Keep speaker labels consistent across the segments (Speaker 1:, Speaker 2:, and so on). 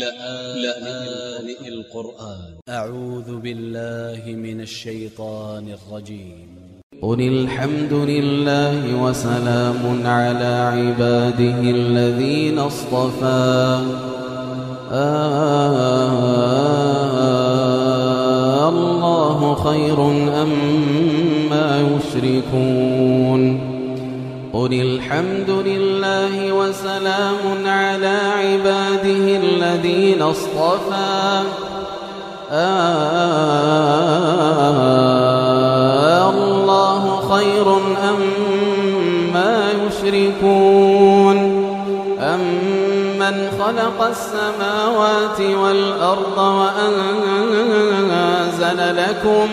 Speaker 1: لآن القرآن. أ ع و ذ ب ا ل ل ه من ا ل ش ي ط ا ن ا ل ج ي م
Speaker 2: قل الحمد لله وسلام على عباده الذين اصطفى. آه الله خير أم ما يشركون. قل الحمد لله وسلام على عباده الذين اصطفى. آه الله خير أم ما يشركون. أمن خلق السماوات والأرض وأنزل لكم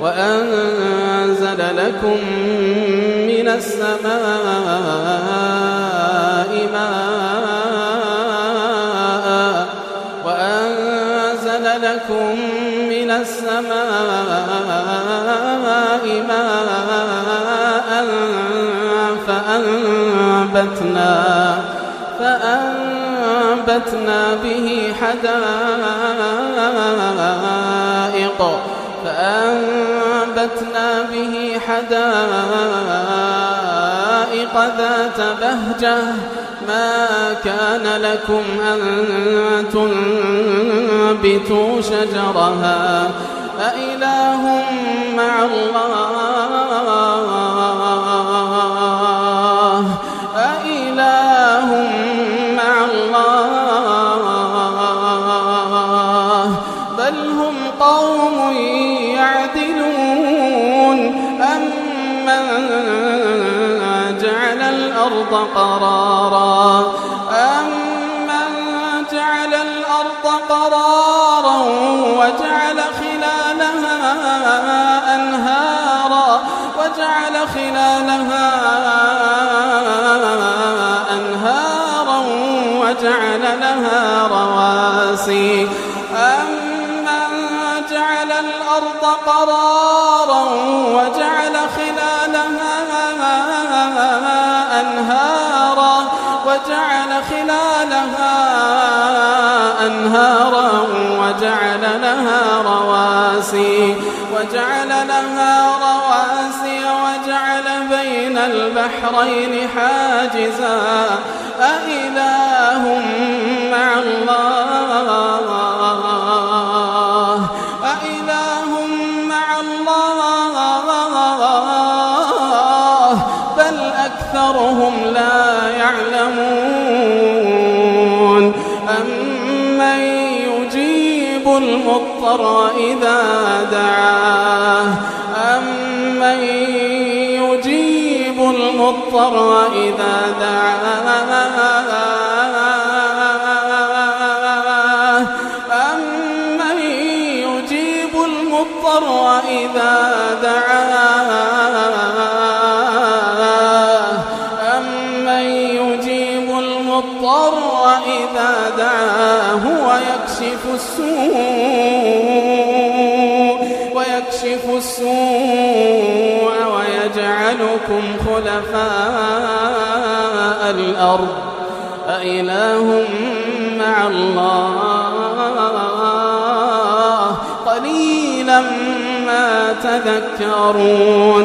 Speaker 2: وأنزل لكم من السماء ماء وأنزل لكم من السماء ماء فأنبتنا فأنبتنا به حدائق فأنبتنا به حدائق ذات بهجة ما كان لكم أن تنبتوا شجرها. أإله مع الله جعل الأرض قرارا. أمن جعل الأرض قرارا وجعل خلالها أنهارا. وجعل خلالها أنهارا وجعل لها رواسي. أمن جعل الأرض قرارا وجعل أنهارا وجعل خلالها أنهارا وجعل لها رواسي وجعل لها رواسي وجعل بين البحرين حاجزا. أإله مع الله؟ أمن يجيب المضطر إذا دعاه أمن يجيب المضطر إذا دعاه أمن يجيب المضطر إذا دعاه المضطر إذا دعاه ويكشف السوء ويكشف السوء ويجعلكم خلفاء الأرض. أإله مع الله. قليلا ما تذكرون.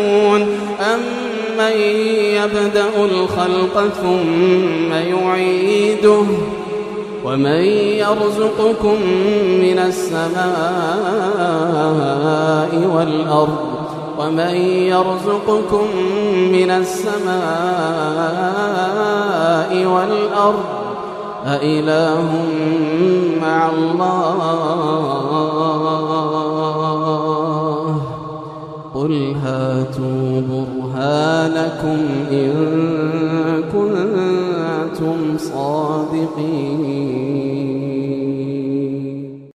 Speaker 2: أمن يبدأ الخلق ثم يعيده ومن يرزقكم من السماء والأرض ومن يرزقكم من السماء والأرض أإله مع الله قل هاتوا برهانكم إن كنتم صادقين.